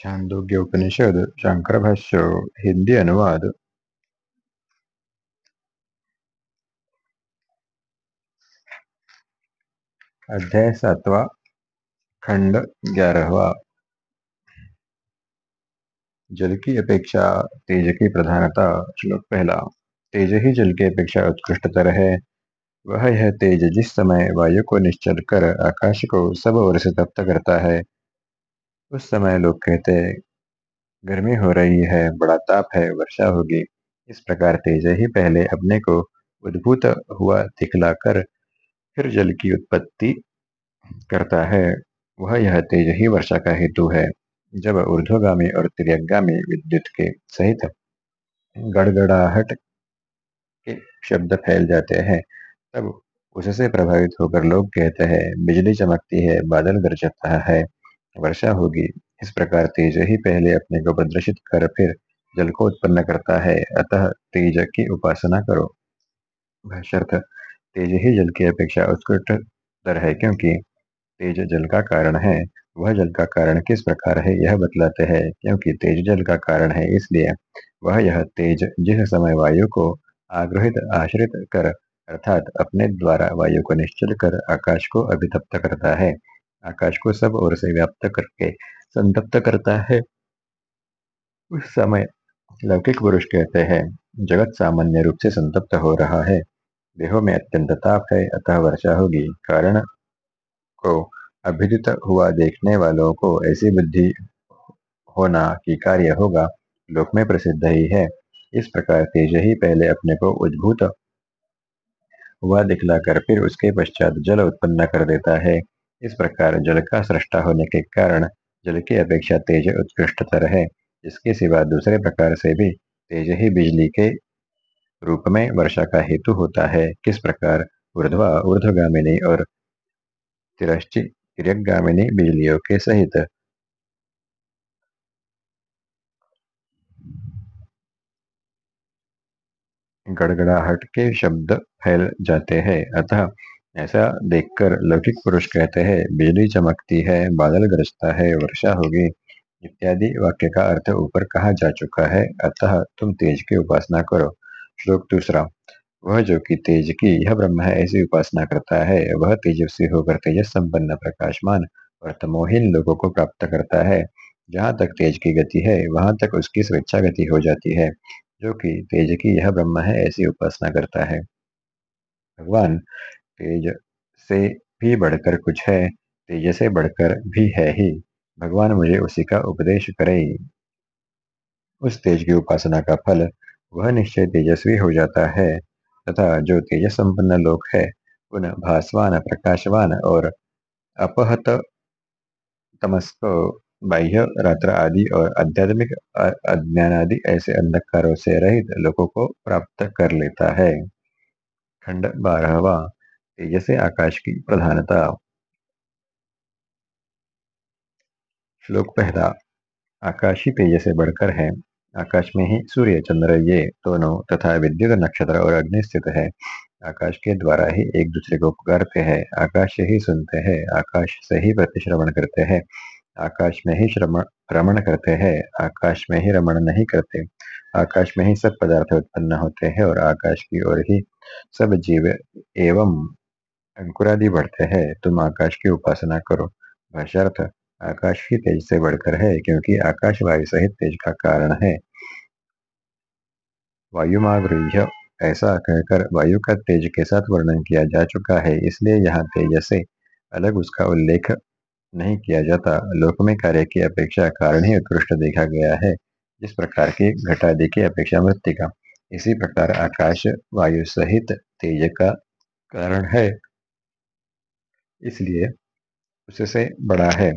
छांदोग्य उपनिषद शंकर भाष्य हिंदी अनुवाद अध्याय सातवा खंड ग्यारहवा जल की अपेक्षा तेज की प्रधानता श्लोक पहला तेज ही जल की अपेक्षा उत्कृष्टतर है वह यह तेज जिस समय वायु को निश्चल कर आकाश को सब ओर से तप्त करता है उस समय लोग कहते गर्मी हो रही है, बड़ा ताप है, वर्षा होगी। इस प्रकार तेज ही पहले अपने को उद्भूत हुआ दिखलाकर फिर जल की उत्पत्ति करता है। वह यह तेज ही वर्षा का हेतु है। जब ऊर्ध्वगामी और तिरगामी विद्युत के सहित गड़गड़ाहट के शब्द फैल जाते हैं, तब उससे प्रभावित होकर लोग कहते हैं, बिजली चमकती है, बादल गरजता है। वर्षा होगी। इस प्रकार तेज ही पहले अपने को प्रदर्शित कर फिर जल को उत्पन्न करता है। अतः तेज की उपासना करो। तेज ही जल की अपेक्षा उत्कृष्ट दर है क्योंकि तेज जल का कारण है। वह जल का कारण किस प्रकार है यह बतलाते हैं क्योंकि तेज जल का कारण है इसलिए वह यह तेज जिस समय वायु को आग्रहित, आश्रित कर, अर्थात अपने द्वारा वायु को निश्चल कर आकाश को अभितप्त करता है। आकाश को सब ओर से व्याप्त करके संतप्त करता है। उस समय लौकिक पुरुष कहते हैं, जगत सामान्य रूप से संतप्त हो रहा है। देहों में अत्यंत ताप है, अतः वर्षा होगी। कारण? को अभिदित हुआ देखने वालों को ऐसी बुद्धि होना की कार्य होगा, लोक में प्रसिद्ध ही है। इस प्रकार तेज ही पहले अपने को उद्भूत हुआ दिखलाकर फिर उसके पश्चात जल उत्पन्न कर देता है। इस प्रकार जल का सृष्टा होने के कारण जल की अपेक्षा तेज उत्कृष्टतर है इसके सिवा दूसरे प्रकार से भी तेज ही बिजली के रूप में वर्षा का हेतु होता है। किस प्रकार? ऊर्ध्वा, ऊर्ध्वगामिनी और तिरश्चि तिरगामिनी बिजलियों के सहित। गड़गड़ाहट के शब्द फैल जाते हैं। अतः ऐसा देखकर लौकिक पुरुष कहते हैं, बिजली चमकती है, बादल गरजता है, वर्षा होगी, इत्यादि वाक्य का अर्थ ऊपर कहा जा चुका है। अतः तुम तेज की उपासना करो। श्लोक दूसरा, वह जो कि तेज की, यह ब्रह्म है, ऐसी उपासना करता है, वह तेजस्वी होकर तेजस संपन्न, प्रकाशमान और तमोहीन लोगों को प्राप्त करता है। जहाँ तक तेज की गति है, वहाँ तक उसकी स्वेच्छा गति हो जाती है, जो कि तेज की, यह ब्रह्म है, ऐसी उपासना करता है। भगवान तेज से भी बढ़कर कुछ है, तेज से बढ़कर भी है ही। भगवान मुझे उसी का उपदेश करे। उस तेज की उपासना का फल, वह निश्चय तेजस्वी हो जाता है। तथा जो तेज संपन्न लोक है, उन भास्वान, प्रकाशवान और अपहत तमस्क, बाह्य, रात्र आदि और आध्यात्मिक अज्ञान आदि ऐसे अंधकारों से रहित लोगों को प्राप्त कर लेता है। खंड बारहवा तेज से आकाश की प्रधानता। श्लोक पहला, आकाशी तेज से बढ़कर है। आकाश में ही सूर्य, चंद्र, ये दोनों तथा विद्युत नक्षत्र और अग्नि स्थित है। आकाश के द्वारा ही एक दूसरे को पुकारते हैं। आकाश से ही सुनते हैं। आकाश से ही प्रतिश्रवण करते हैं। आकाश में ही रमण करते हैं। आकाश में ही रमण नहीं करते। आकाश में ही सब पदार्थ उत्पन्न होते हैं और आकाश की ओर ही सब जीव एवं अंकुरादि बढ़ते हैं, तुम आकाश की उपासना करो। भाषार्थ आकाश ही तेज से बढ़कर है, क्योंकि आकाश वायु सहित तेज का कारण है। वायुमागृह्य, ऐसा कहकर वायु का तेज के साथ वर्णन किया जा चुका है, इसलिए यहाँ तेज से अलग उसका उल्लेख नहीं किया जाता। लोक में कार्य की अपेक्षा कारण ही उत्कृष्ट देखा गया है, जिस प्रकार की घटादि की अपेक्षा मृत्यु का। इसी प्रकार आकाश वायु सहित तेज का कारण है। इसलिए उससे बड़ा है।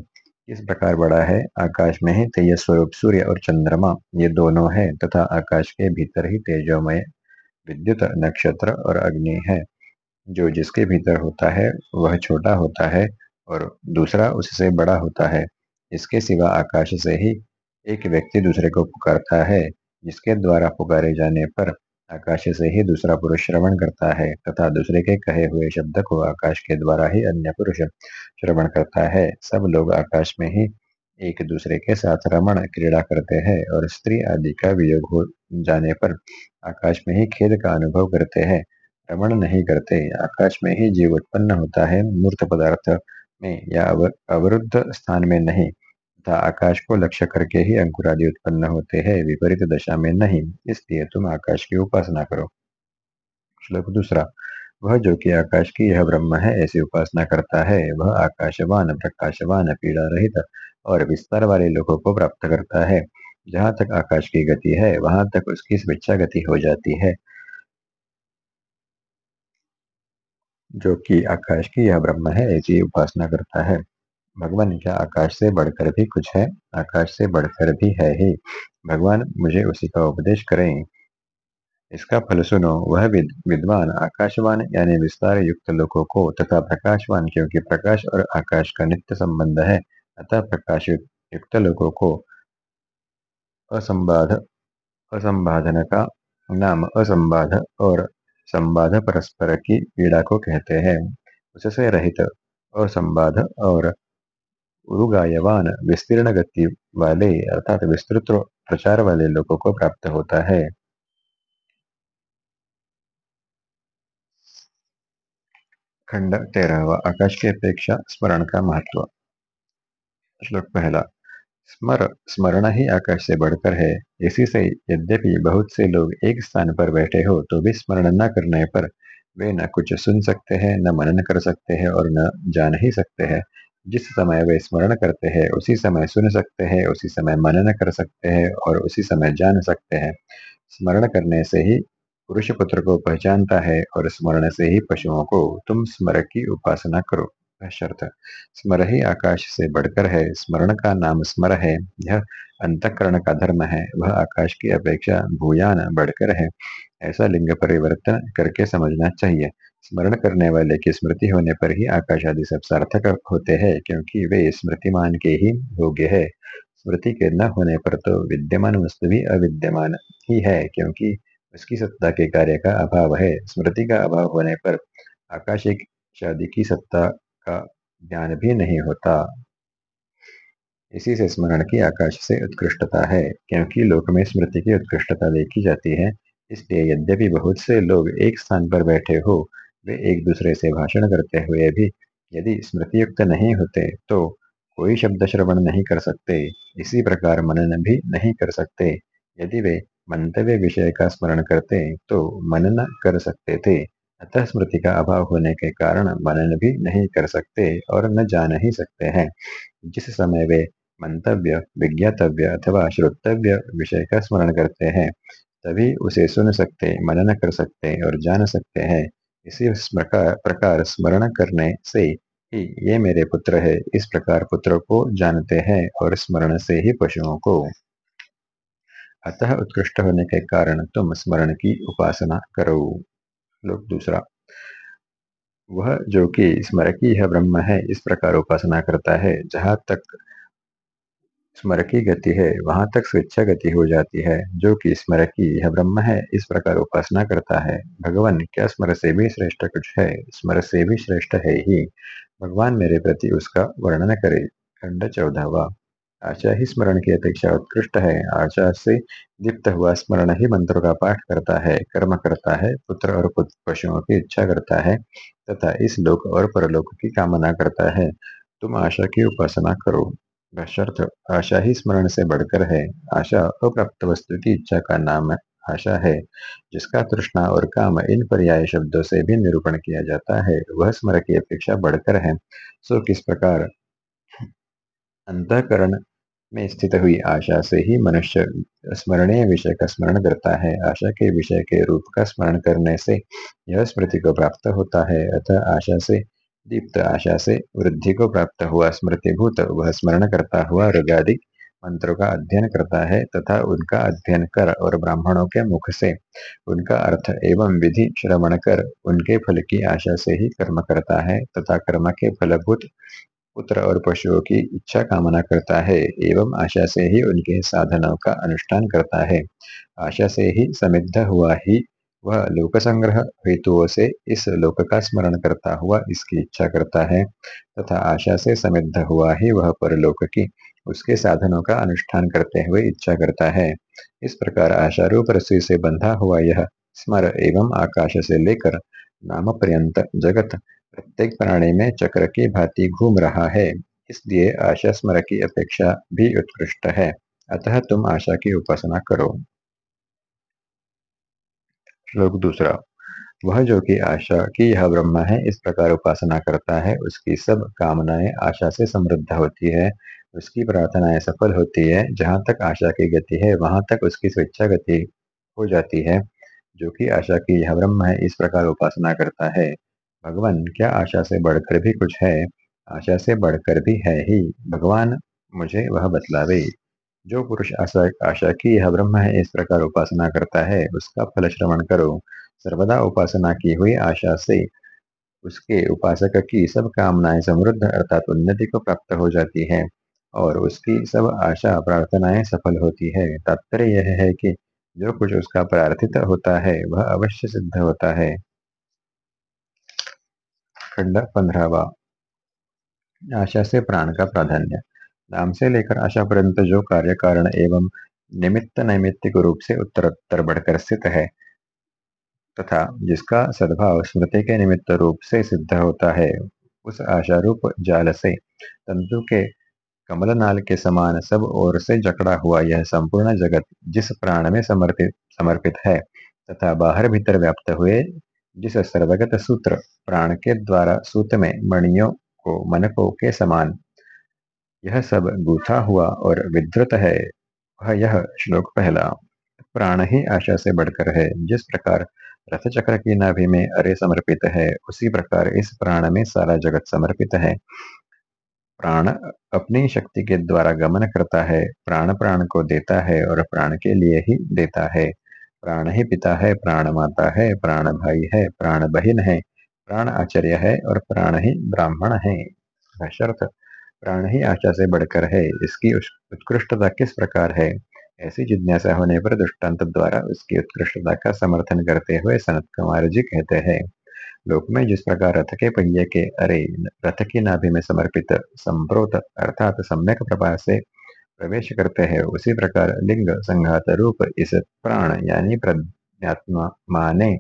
इस प्रकार बड़ा है? आकाश में ही तेज स्वरूप सूर्य और चंद्रमा, ये दोनों है तथा आकाश के भीतर ही तेजोमय विद्युत नक्षत्र और अग्नि है। जो जिसके भीतर होता है, वह छोटा होता है और दूसरा उससे बड़ा होता है। इसके सिवा आकाश से ही एक व्यक्ति दूसरे को पुकारता है, जिसके द्वारा पुकारे जाने पर आकाश से ही दूसरा पुरुष श्रवण करता है तथा दूसरे के कहे हुए शब्द को आकाश के द्वारा ही अन्य पुरुष श्रवण करता है। सब लोग आकाश में ही एक दूसरे के साथ रमण क्रीड़ा करते हैं और स्त्री आदि का वियोग हो जाने पर आकाश में ही खेद का अनुभव करते हैं। रमण नहीं करते, आकाश में ही जीव उत्पन्न होता है, मूर्त पदार्थ में या अवरुद्ध स्थान में नहीं। तथा आकाश को लक्ष्य करके ही अंकुरादि उत्पन्न होते हैं, विपरीत दशा में नहीं। इसलिए तुम आकाश की उपासना करो। श्लोक दूसरा, वह जो कि आकाश की यह ब्रह्म है, ऐसी उपासना करता है, वह आकाशवान, प्रकाशवान, पीड़ा रहित और विस्तार वाले लोगों को प्राप्त करता है। जहाँ तक आकाश की गति है, वहाँ तक उसकी स्वेच्छा गति हो जाती है। जो कि आकाश की यह ब्रह्म है, ऐसी उपासना करता है। भगवान क्या आकाश से बढ़कर भी कुछ है? आकाश से बढ़कर भी है ही। भगवान मुझे उसी का उपदेश करें। इसका फल सुनो। वह विद, विद्वान आकाशवान यानी विस्तार युक्त लोगों को तथा प्रकाशवान क्योंकि प्रकाश और आकाश का नित्य संबंध है अतः प्रकाश युक्त लोगों को असंबाध असंबाधन का नाम असंबाध और संबाध परस्पर की पीड़ा को कहते हैं। उससे रहित असंबाध और उरुगायवान विस्तीर्ण गति वाले अर्थात विस्तृत प्रचार वाले लोगों को प्राप्त होता है। खंड तेरहवा, आकाश की अपेक्षा स्मरण का महत्व। श्लोक पहला, स्मर, स्मरण ही आकाश से बढ़कर है। इसी से यद्यपि बहुत से लोग एक स्थान पर बैठे हो तो भी स्मरण न करने पर वे न कुछ सुन सकते हैं, न मनन कर सकते हैं और न जान ही सकते हैं। जिस समय वे स्मरण करते हैं, उसी समय सुन सकते हैं, उसी समय मनन कर सकते हैं और उसी समय जान सकते हैं। स्मरण करने से ही पुरुष पुत्र को पहचानता है और स्मरण से ही पशुओं को तुम स्मर की उपासना करो। शर्त। स्मर ही आकाश से बढ़कर है, स्मरण का नाम स्मर है। यह अंतकरण का धर्म है, वह आकाश की अपेक्षा भूयान बढ़कर है। ऐसा लिंग परिवर्तन करके समझना चाहिए। स्मरण करने वाले की स्मृति होने पर ही आकाश आदि सब सार्थक होते हैं, क्योंकि वे स्मृतिमान के ही योग्य है। स्मृति के न होने पर तो विद्यमान वस्तु भी अविद्यमान ही है, क्योंकि उसकी सत्ता के कार्य का अभाव है। स्मृति का अभाव होने पर आकाश एक शादी की सत्ता का ज्ञान भी नहीं होता। इसी से स्मरण की आकाश से उत्कृष्टता है, क्योंकि लोक में स्मृति की उत्कृष्टता देखी जाती है। इसलिए यद्यपि बहुत से लोग एक स्थान पर बैठे हो, वे एक दूसरे से भाषण करते हुए भी यदि स्मृति युक्त नहीं होते तो कोई शब्द श्रवण नहीं कर सकते। इसी प्रकार मनन भी नहीं कर सकते। यदि वे मंतव्य विषय का स्मरण करते तो मनन कर सकते थे। अतः स्मृति का अभाव होने के कारण मनन भी नहीं कर सकते और न जान ही सकते हैं। जिस समय वे मंतव्य, विज्ञातव्य अथवा श्रोतव्य विषय का स्मरण करते हैं, तभी उसे सुन सकते, मनन कर सकते और जान सकते हैं। इसी प्रकार स्मरण करने से ही ये मेरे पुत्र है। इस प्रकार पुत्र को जानते हैं और स्मरण से ही पशुओं को। अतः उत्कृष्ट होने के कारण तुम स्मरण की उपासना करो। श्लोक दूसरा। वह जो कि स्मरकी है ब्रह्म है, इस प्रकार उपासना करता है, जहाँ तक स्मरकी गति है, वहाँ तक स्वेच्छा गति हो जाती है। जो कि स्मरकी यह ब्रह्म है, इस प्रकार उपासना करता है। भगवान, क्या स्मर से भी श्रेष्ठ कुछ है? स्मर से भी श्रेष्ठ है ही। भगवान मेरे प्रति उसका वर्णन करे। खंड चौदहवा। आशा ही स्मरण की अपेक्षा उत्कृष्ट है। आशा से दीप्त हुआ स्मरण ही मंत्रों का पाठ करता है, कर्म करता है, पुत्र और पशुओं की इच्छा करता है तथा इस लोक और परलोक की कामना करता है। तुम आशा की उपासना करो। शर्त आशा ही स्मरण से बढ़कर है। आशा अप्राप्त वस्तु की इच्छा का नाम आशा है, जिसका तृष्णा और काम इन पर्याय शब्दों से भी निरूपण किया जाता है। वह स्मर की अपेक्षा बढ़कर है। सो किस प्रकार अंतकरण में स्थित हुई आशा से ही मनुष्य स्मरणीय विषय का स्मरण करता है। आशा के विषय के रूप का स्मरण करने से यह स्मृति को प्राप्त होता है। अतः आशा से, दीप्त आशा से वृद्धि को प्राप्त हुआ स्मृतिभूत, वह स्मरण करता हुआ ऋगादि मंत्रों का अध्ययन करता है तथा उनका अध्ययन कर और ब्राह्मणों के मुख से उनका अर्थ एवं विधि श्रवण कर उनके फल की आशा से ही कर्म करता है तथा कर्म के फलभूत पुत्र और पशुओं की इच्छा कामना करता है एवं आशा से ही उनके साधनों का अनुष्ठान करता है। आशा से ही समिद्ध हुआ ही वह लोक संग्रह हेतुओं से इस लोक का स्मरण करता हुआ इसकी इच्छा करता है तथा आशा से समिद्ध हुआ ही वह परलोक की उसके साधनों का अनुष्ठान करते हुए इच्छा करता है। इस प्रकार आशारूप रस्सी से बंधा हुआ यह स्मर एवं आकाश से लेकर नाम पर्यंत जगत प्रत्येक प्राणी में चक्र की भांति घूम रहा है, इसलिए आशा स्मर की अपेक्षा भी उत्कृष्ट है। अतः तुम आशा की उपासना करो। श्लोक दूसरा। वह जो कि आशा की यह ब्रह्म है, इस प्रकार उपासना करता है, उसकी सब कामनाएँ आशा से समृद्ध होती है, उसकी प्रार्थनाएँ सफल होती है, जहाँ तक आशा की गति है, वहाँ तक उसकी स्वेच्छा गति हो जाती है, जो कि आशा की यह ब्रह्म है, इस प्रकार उपासना करता है। भगवान, क्या आशा से बढ़कर भी कुछ है? आशा से बढ़कर भी है ही। भगवान, मुझे वह बतलावे। जो पुरुष आशा आशा की यह ब्रह्म है, इस प्रकार उपासना करता है, उसका फल श्रवण करो। सर्वदा उपासना की हुई आशा से उसके उपासक की सब कामनाएँ समृद्ध अर्थात उन्नति को प्राप्त हो जाती है और उसकी सब आशा, प्रार्थनाएँ सफल होती है। तात्पर्य यह है कि जो कुछ उसका प्रार्थित होता है, वह अवश्य सिद्ध होता है। खंड पंद्रहवा आशा से प्राण का प्राधान्य. नाम से लेकर आशा पर्यंत जो कार्य, कारण एवं निमित्त नैमित्तिक रूप से उत्तरोत्तर बढ़कर स्थित है, तथा जिसका सद्भाव स्मृति के निमित्त रूप से सिद्ध होता है, उस आशा रूप जाल से तंतु के कमलनाल के समान सब ओर से जकड़ा हुआ यह संपूर्ण जगत जिस प्राण में समर्पित समर्पित है, तथा बाहर भीतर व्याप्त हुए जिस सर्वगत सूत्र प्राण के द्वारा सूत में मणियों को मनकों के समान। यह सब गूथा हुआ और विद्रुत है। वह यह श्लोक पहला, प्राण ही आशा से बढ़कर है। जिस प्रकार रथ चक्र की नाभि में अरे समर्पित है, उसी प्रकार इस प्राण में सारा जगत समर्पित है। प्राण अपनी शक्ति के द्वारा गमन करता है, प्राण प्राण को देता है और प्राण के लिए ही देता है। प्राण ही पिता है, प्राण माता है, प्राण भाई है, प्राण बहिन है, प्राण आचार्य है और प्राण ही ब्राह्मण है। शर्त, प्राण ही आशा से बढ़कर है। इसकी उत्कृष्टता किस प्रकार है? ऐसी जिज्ञासा होने पर दृष्टांत द्वारा उसकी उत्कृष्टता का समर्थन करते हुए सनत कुमार जी कहते हैं, लोक में जिस प्रकार रथ के पहिए के, अरे, रथ की नाभि में समर्पित संप्रोत अर्थात सम्यक प्रभा से प्रवेश करते हैं। उसी प्रकार लिंग संघात रूप इस प्राण यानी प्रज्ञात्मा माने,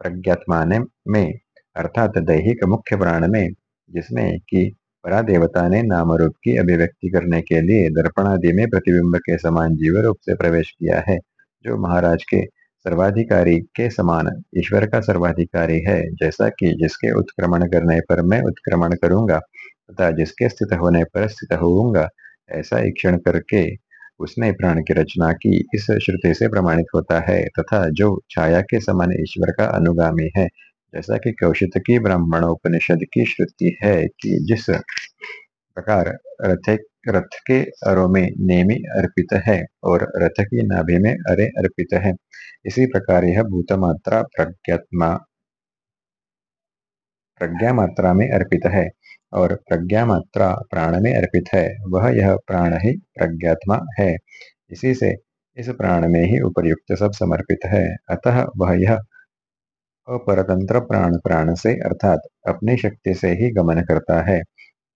प्रज्ञात्माने में, अर्थात दैहिक मुख्य प्राण में, जिसमें कि परा देवता ने नाम रूप की अभिव्यक्ति करने के लिए दर्पण आदि में प्रतिबिंब के समान जीव रूप से प्रवेश किया है, जो महाराज के सर्वाधिकारी के समान, ईश्वर का सर्वाधिकारी है, जैसा कि जिसके उत्क्रमण करने पर मैं उत्क्रमण करूँगा, तथा जिसके स्थित होने पर स्थित होऊँगा ऐसा ईक्षण करके उसने प्राण की रचना की। इस श्रुति से प्रमाणित होता है तथा जो छाया के समान ईश्वर का अनुगामी है। जैसा कि कौशित की ब्राह्मणोपनिषद की श्रुति है कि जिस प्रकार रथ रथ के अरो में नेमी अर्पित है और रथ की नाभि में अरे अर्पित है। इसी प्रकार यह भूतमात्रा प्रज्ञात्मा प्रज्ञा मात्रा में अर्पित है। और प्रज्ञा मात्रा प्राण में अर्पित है, वह यह प्राण ही प्रज्ञात्मा है। इसी से इस प्राण में ही उपयुक्त सब समर्पित है। अतः वह यह अपरतंत्र प्राण प्राण से अर्थात अपनी शक्ति से ही गमन करता है।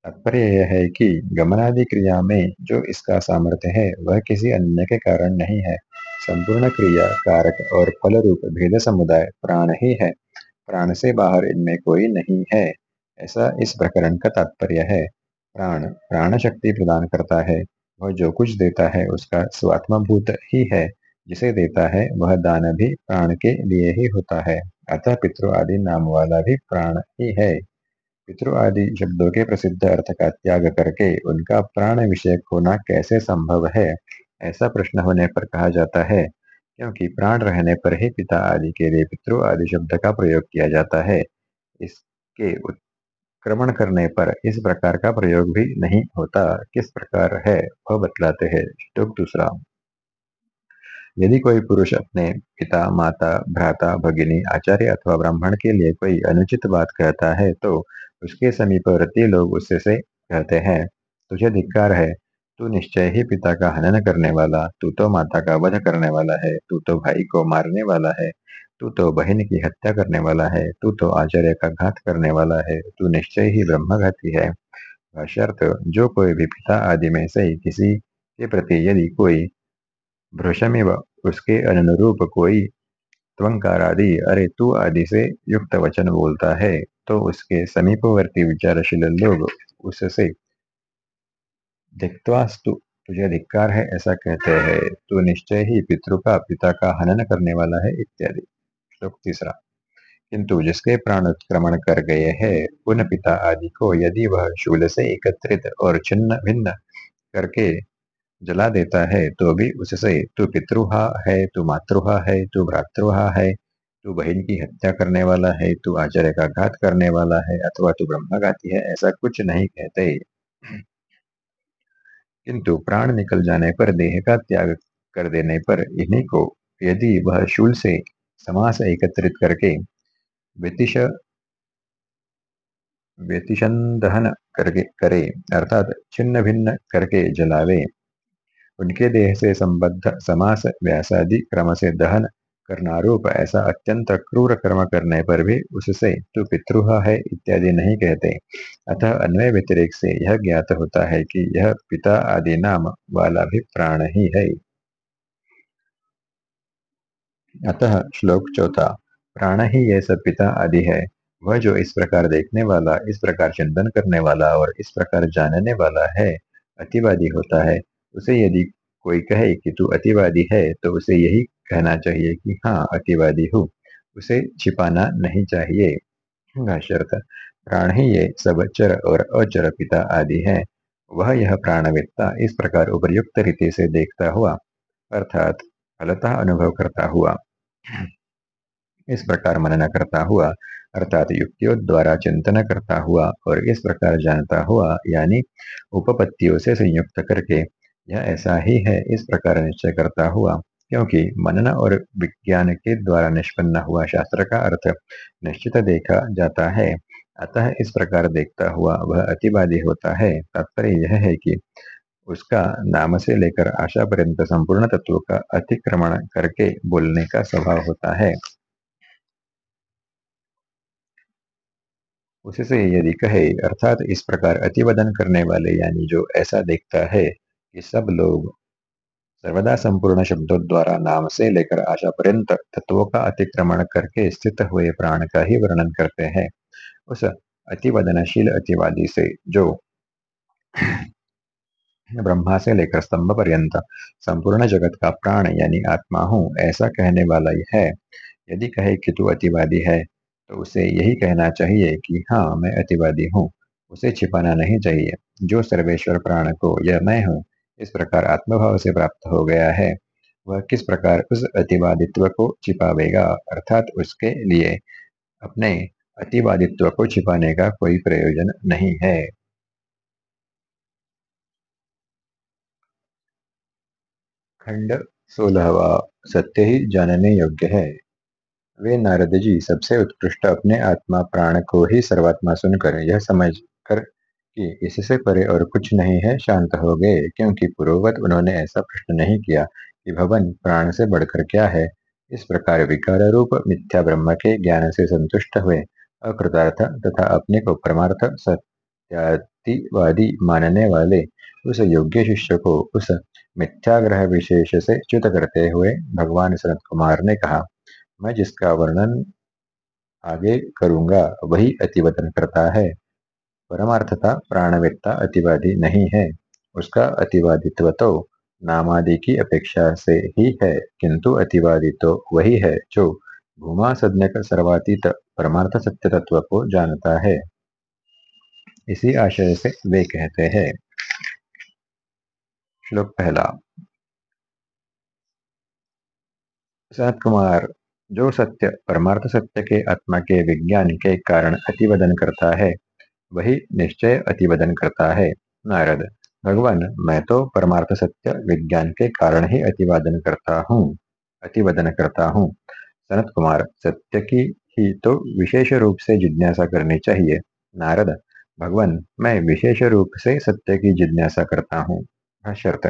तात्पर्य यह है कि गमनादि क्रिया में जो इसका सामर्थ्य है, वह किसी अन्य के कारण नहीं है। संपूर्ण क्रिया, कारक और फल रूप भेद समुदाय प्राण ही है। प्राण से बाहर इनमें कोई नहीं है। ऐसा इस प्रकरण का तात्पर्य है। प्राण प्राण शक्ति प्रदान करता है। वह जो कुछ देता है, उसका स्वात्मभूत ही है। जिसे देता है, वह दान भी प्राण के लिए ही होता है। अतः पितृ आदि नाम वाला भी प्राण ही है। पितृ आदि शब्दों के प्रसिद्ध अर्थ का त्याग करके उनका प्राण विषय होना कैसे संभव है, ऐसा प्रश्न होने पर कहा जाता है। क्योंकि प्राण रहने पर ही पिता आदि के लिए पितृ आदि शब्द का प्रयोग किया जाता है। इसके उत्क्रमण करने पर इस प्रकार का प्रयोग भी नहीं होता। किस प्रकार है? वह बतलाते हैं श्लोक दूसरा यदि कोई पुरुष अपने पिता, माता, भ्राता, भगिनी, आचार्य अथवा ब्राह्मण के लिए कोई अनुचित बात कहता है तो उसके समीपवर्ती लोग उससे से कहते हैं, तुझे धिक्कार है। तू निश्चय ही पिता का हनन करने वाला, तू तो माता का वध करने वाला है, तू तो भाई को मारने वाला है। तू तो बहन की हत्या करने वाला है, तू तो आचार्य का घात करने वाला है, तू निश्चय ही ब्रह्मघाती है। भाष्यर्थ जो कोई भी पिता आदि में से किसी के प्रति यदि कोई भ्रषमिव उसके अनुरूप कोई त्वंकार आदि अरे तू आदि से युक्त वचन बोलता है तो उसके समीपवर्ती विचारशील लोग उससे दिक्वास्तु तुझे धिक्कार है ऐसा कहते हैं। तू निश्चय ही पितृ का, पिता का हनन करने वाला है, इत्यादि। श्लोक तीसरा। किंतु जिसके प्राण उत्क्रमण कर गए हैं, उन पिता आदि को यदि वह शूल से एकत्रित और छिन्न भिन्न करके जला देता है तो भी उससे, तू पितृहा है, तू मातृहा है, तू भ्रातृहा है, तू बहन की हत्या करने वाला है, तू आचार्य का घात करने वाला है, अथवा तू ब्रह्मघाती है, ऐसा कुछ नहीं कहते। किंतु प्राण निकल जाने पर, देह का त्याग कर देने पर, इन्हीं को यदि वह शूल से समास एकत्रित करके व्यतिश, व्यतिशंदहन करके, करे, अर्थात छिन्न भिन्न करके जलावे। उनके देह से संबद्ध समास, व्यासादि क्रम से दहन करना रूप ऐसा अत्यंत क्रूर कर्म करने पर भी उससे तू पितृह है इत्यादि नहीं कहते। अतः अन्वय व्यतिरेक से यह ज्ञात होता है कि यह पिता आदि नाम वाला भी प्राण ही है। अतः श्लोक चौथा प्राण ही यह सब पिता आदि है। वह जो इस प्रकार देखने वाला, इस प्रकार चिंतन करने वाला और इस प्रकार जानने वाला है, अतिवादी होता है। उसे यदि कोई कहे कि तू अतिवादी है तो उसे यही कहना चाहिए कि हाँ अतिवादी हूँ। उसे छिपाना नहीं चाहिए। प्राण ही ये सब चर और अचर पिता आदि है। वह यह प्राणवेत्ता इस प्रकार उपयुक्त रीति से देखता हुआ, अर्थात फलतः अनुभव करता हुआ। इस प्रकार मनन करता हुआ, अर्थात युक्तियों द्वारा चिंतन करता हुआ और इस प्रकार जानता हुआ, यानी उपपत्तियों से संयुक्त करके, यह ऐसा ही है, इस प्रकार निश्चय करता हुआ, क्योंकि मनन और विज्ञान के द्वारा निष्पन्न हुआ शास्त्र का अर्थ निश्चित देखा जाता है। अतः इस प्रकार देखता हुआ वह अतिवादी होता है। तात्पर्य यह है कि उसका नाम से लेकर आशा पर्यंत संपूर्ण तत्व का अतिक्रमण करके बोलने का स्वभाव होता है। उससे यदि कहे, अर्थात इस प्रकार अतिवदन करने वाले यानी जो ऐसा देखता है कि सब लोग सर्वदा संपूर्ण शब्दों द्वारा नाम से लेकर आशा पर्यंत तत्वों का अतिक्रमण करके स्थित हुए प्राण का ही वर्णन करते हैं, उस अतिवदनशील अतिवादी से जो ब्रह्मा से लेकर स्तंभ पर्यंत, संपूर्ण जगत का प्राण यानी आत्मा हूँ, ऐसा कहने वाला है। यदि कहे कि तू अतिवादी है तो उसे यही कहना चाहिए कि हाँ मैं अतिवादी हूँ, उसे छिपाना नहीं चाहिए। जो सर्वेश्वर प्राण को यह मैं हूँ, इस प्रकार आत्मभाव से प्राप्त हो गया है, वह किस प्रकार उस अतिवादित्व को छिपावेगा? अर्थात उसके लिए अपने अतिवादित्व को छिपाने का कोई प्रयोजन नहीं है। खंड सोलहवा सत्य ही जानने योग्य है। वे नारद जी सबसे उत्कृष्ट अपने आत्मा प्राण को ही सर्वात्मा सुनकर यह समझ कर कि इससे परे और कुछ नहीं है, शांत हो गए, क्योंकि पूर्ववत उन्होंने ऐसा प्रश्न नहीं किया कि भवन प्राण से बढ़कर क्या है। इस प्रकार विकार रूप मिथ्या ब्रह्म के ज्ञान से संतुष्ट हुए। अकृतार्थ तथा अपने को परमार्थ सत्यातिवादी मानने वाले उस योग्य शिष्य को उस मिथ्याग्रह विशेष से च्युत करते हुए भगवान सनत कुमार ने कहा, मैं जिसका वर्णन आगे करूँगा, वही अतिवदन करता है। परमार्थता, प्राणवेत्ता अतिवादी नहीं है। उसका अतिवादित्व तो नामादि की अपेक्षा से ही है, किंतु अतिवादी तो वही है, जो भूमा सज्ञक सर्वातीत परमार्थ सत्य तत्व को जानता है। इसी आशय से वे कहते हैं। श्लोक पहला। सनत कुमार, जो सत्य, परमार्थ सत्य के आत्मा के विज्ञान के कारण अतिवदन करता है, वही निश्चय अतिवदन करता है। नारद, भगवान, मैं तो परमार्थ सत्य विज्ञान के कारण ही अतिवादन करता हूँ, अतिवदन करता हूँ। सनत कुमार, सत्य की ही तो विशेष रूप से जिज्ञासा करनी चाहिए। नारद, भगवान, मैं विशेष रूप से सत्य की जिज्ञासा करता हूँ। शर्त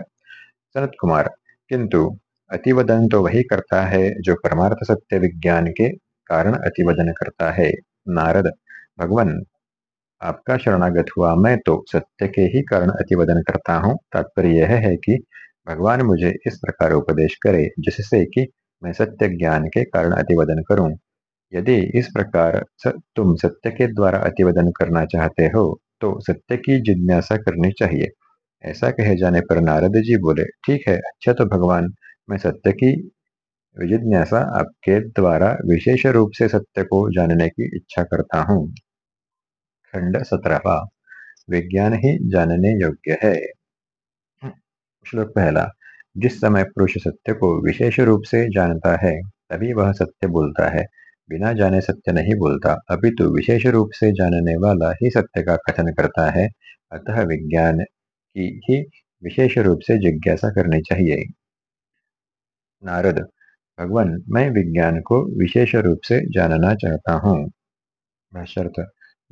सनत कुमार किंतु अतिवदन तो वही करता है जो परमार्थ सत्य विज्ञान के कारण अतिवदन करता है। नारद भगवान आपका शरणागत हुआ। मैं तो सत्य के ही कारण अतिवदन करता हूँ। तात्पर्य यह है कि भगवान मुझे इस प्रकार उपदेश करे जिससे कि मैं सत्य ज्ञान के कारण अतिवदन करूँ। यदि इस प्रकार स, तुम सत्य के द्वारा अतिवदन करना चाहते हो तो सत्य की जिज्ञासा करनी चाहिए। ऐसा कहे जाने पर नारद जी बोले, ठीक है अच्छा तो भगवान, मैं सत्य की जिज्ञासा आपके द्वारा विशेष रूप से सत्य को जानने की इच्छा करता हूँ। खंड सत्रहवा, विज्ञान ही जानने योग्य है। श्लोक पहला, जिस समय पुरुष सत्य को विशेष रूप से जानता है, तभी वह सत्य बोलता है। बिना जाने सत्य नहीं बोलता, अभी तो विशेष रूप से जानने वाला ही सत्य का कथन करता है। अतः विज्ञान की ही विशेष रूप से जिज्ञासा करनी चाहिए। नारद, भगवान, मैं विज्ञान को विशेष रूप से जानना चाहता हूँ।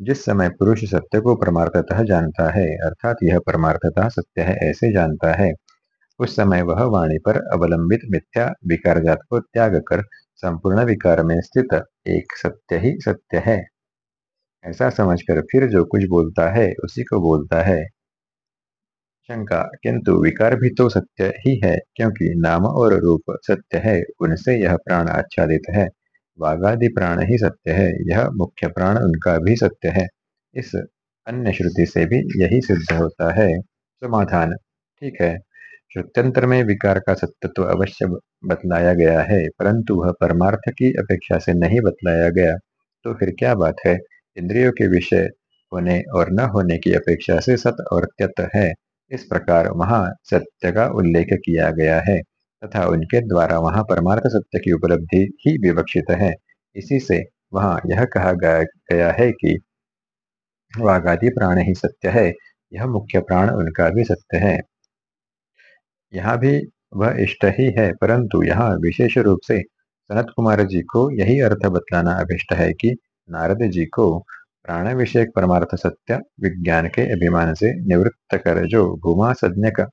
जिस समय पुरुष सत्य को परमार्थतः जानता है, अर्थात यह परमार्थतः सत्य है ऐसे जानता है, उस समय वह वाणी पर अवलंबित मिथ्या विकार जात को त्याग कर संपूर्ण विकार में स्थित एक सत्य ही सत्य है। ऐसा समझकर फिर जो कुछ बोलता है, उसी को बोलता है। शंका, किंतु विकार भी तो सत्य ही है, क्योंकि नाम और रूप सत्य है, उनसे यह प्राण आच्छादित है। वाघादि प्राण ही सत्य है, यह मुख्य प्राण उनका भी सत्य है। इस अन्य श्रुति से भी यही सिद्ध होता है। समाधान, ठीक है। श्रुत्यंतर में विकार का सत्यत्व तो अवश्य बतलाया गया है, परंतु वह परमार्थ की अपेक्षा से नहीं बतलाया गया। तो फिर क्या बात है? इंद्रियों के विषय होने और न होने की अपेक्षा से सत और त्यत है। इस प्रकार वहाँ सत्य का उल्लेख किया गया है तथा उनके द्वारा वहाँ परमार्थ सत्य की उपलब्धि ही विवक्षित है। इसी से वहाँ यह कहा गया है कि वाघादि प्राण ही सत्य है, यह मुख्य प्राण उनका भी सत्य है। यहाँ भी वह इष्ट ही है, परंतु यहाँ विशेष रूप से सनत कुमार जी को यही अर्थ बतलाना अभिष्ट है कि नारद जी को प्राण विषय परमार्थ सत्य विज्ञान के अभिमान से निवृत्त कर जो भूमा सज्ञक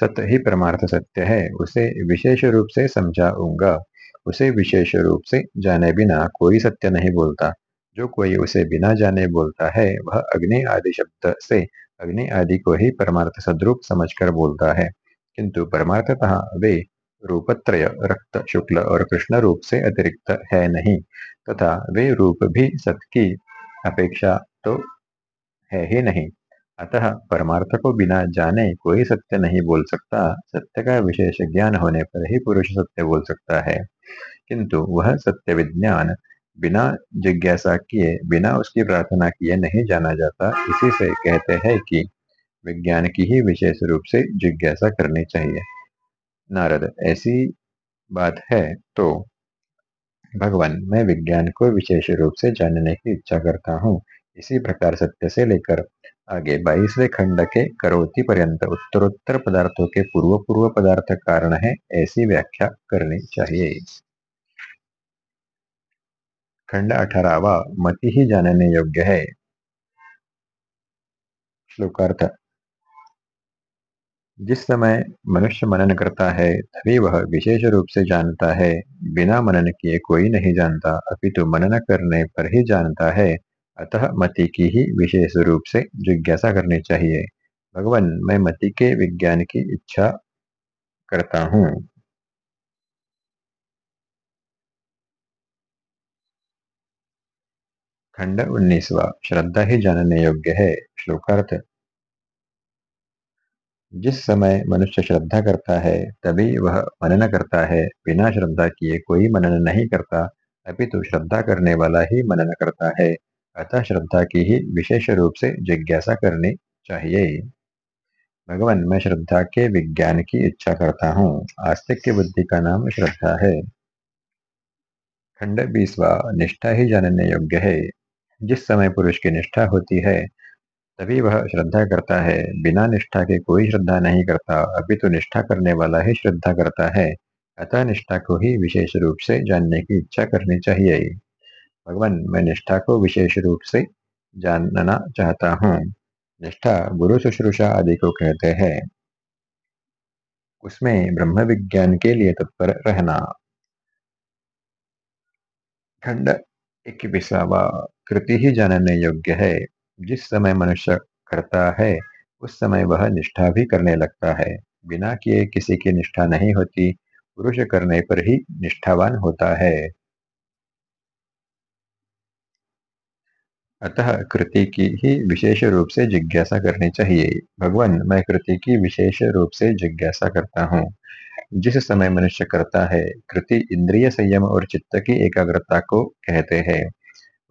सत्य ही परमार्थ सत्य है, उसे विशेष रूप से समझाऊँगा। उसे विशेष रूप से जाने बिना कोई सत्य नहीं बोलता। जो कोई उसे बिना जाने बोलता है, वह अग्नि आदि शब्द से अग्नि आदि को ही परमार्थ सद्रूप समझकर बोलता है। किंतु परमार्थतः वे रूपत्रय, रक्त, शुक्ल और कृष्ण रूप से अतिरिक्त है नहीं, तथा वे रूप भी सत की अपेक्षा तो है ही नहीं। अतः परमार्थ को बिना जाने कोई सत्य नहीं बोल सकता। सत्य का विशेष ज्ञान होने पर ही पुरुष सत्य बोल सकता है। किंतु वह सत्य विज्ञान बिना जिज्ञासा किए, बिना उसकी प्रार्थना किए नहीं जाना जाता। इसी से कहते हैं कि विज्ञान की ही विशेष रूप से जिज्ञासा करनी चाहिए। नारद, ऐसी बात है तो भगवान मैं विज्ञान को विशेष रूप से जानने की इच्छा करता हूँ। इसी प्रकार सत्य से लेकर आगे बाईसवें खंड के करोति पर्यंत उत्तरोत्तर पदार्थों के पूर्व पूर्व पदार्थ कारण है ऐसी व्याख्या करनी चाहिए। खंड अठारहवा, मति ही जानने योग्य है। श्लोकार्थ जिस समय मनुष्य मनन करता है, तभी वह विशेष रूप से जानता है। बिना मनन किए कोई नहीं जानता, अपितु मनन करने पर ही जानता है। अतः मति की ही विशेष रूप से जिज्ञासा करनी चाहिए। भगवान, मैं मति के विज्ञान की इच्छा करता हूँ। खंड उन्नीसवा। श्रद्धा ही जानने योग्य है। श्लोकार्थ। जिस समय मनुष्य श्रद्धा करता है, तभी वह मनन करता है। बिना श्रद्धा किए कोई मनन नहीं करता अभी तो श्रद्धा करने वाला ही मनन करता है। अतः श्रद्धा की ही विशेष रूप से जिज्ञासा करनी चाहिए। भगवान, मैं श्रद्धा के विज्ञान की इच्छा करता हूँ। आस्तिक की बुद्धि का नाम श्रद्धा है। खंड बीसवा, निष्ठा ही जानने योग्य है। जिस समय पुरुष की निष्ठा होती है तभी वह श्रद्धा करता है। बिना निष्ठा के कोई श्रद्धा नहीं करता। अभी तो निष्ठा करने वाला ही श्रद्धा करता है। अतः निष्ठा को ही विशेष रूप से जानने की इच्छा करनी चाहिए। भगवान, मैं निष्ठा को विशेष रूप से जानना चाहता हूँ। निष्ठा गुरु शुश्रूषा आदि को कहते हैं। उसमें ब्रह्म विज्ञान के लिए तत्पर रहना। खंड इक्कीसवा कृति ही जानने योग्य है। जिस समय मनुष्य करता है, उस समय वह निष्ठा भी करने लगता है। बिना किए किसी की निष्ठा नहीं होती, पुरुष करने पर ही निष्ठावान होता है। अतः कृति की ही विशेष रूप से जिज्ञासा करनी चाहिए। भगवान, मैं कृति की विशेष रूप से जिज्ञासा करता हूँ। जिस समय मनुष्य करता है, कृति इंद्रिय संयम और चित्त की एकाग्रता को कहते हैं।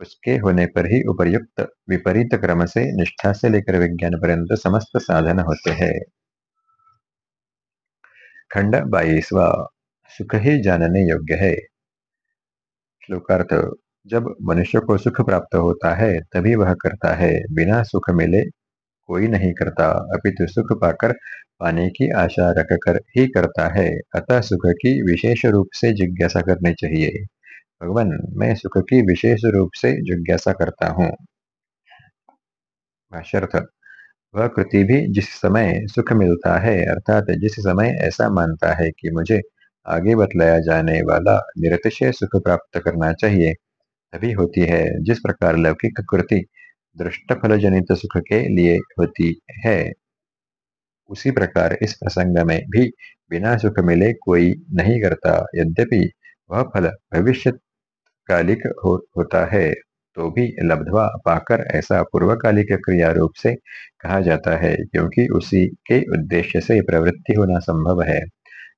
उसके होने पर ही उपर्युक्त विपरीत क्रम से निष्ठा से लेकर विज्ञान पर्यंत समस्त साधन होते हैं। खंड बाईसवा, सुख ही जानने योग्य है। श्लोकार्थ, जब मनुष्य को सुख प्राप्त होता है, तभी वह करता है। बिना सुख मिले कोई नहीं करता, अपितु सुख पाकर पाने की आशा रखकर ही करता है। अतः सुख की विशेष रूप से जिज्ञासा करनी चाहिए। भगवान, मैं सुख की विशेष रूप से जिज्ञासा करता हूँ। भाष्यर्थ, वह कृति भी जिस समय सुख मिलता है, अर्थात जिस समय ऐसा मानता है कि मुझे आगे बतलाया जाने वाला निरतिशय सुख प्राप्त करना चाहिए, तभी होती है, जिस प्रकार लौकिक कृति दृष्ट फल जनित सुख के लिए होती है। उसी प्रकार इस प्रसंग में भी बिना सुख मिले कोई नहीं करता, यद्यपि वह फल भविष्य कालिक हो, होता है तो भी लब्धवा पाकर ऐसा पूर्वकालिक क्रिया रूप से कहा जाता है क्योंकि उसी के उद्देश्य से प्रवृत्ति होना संभव है।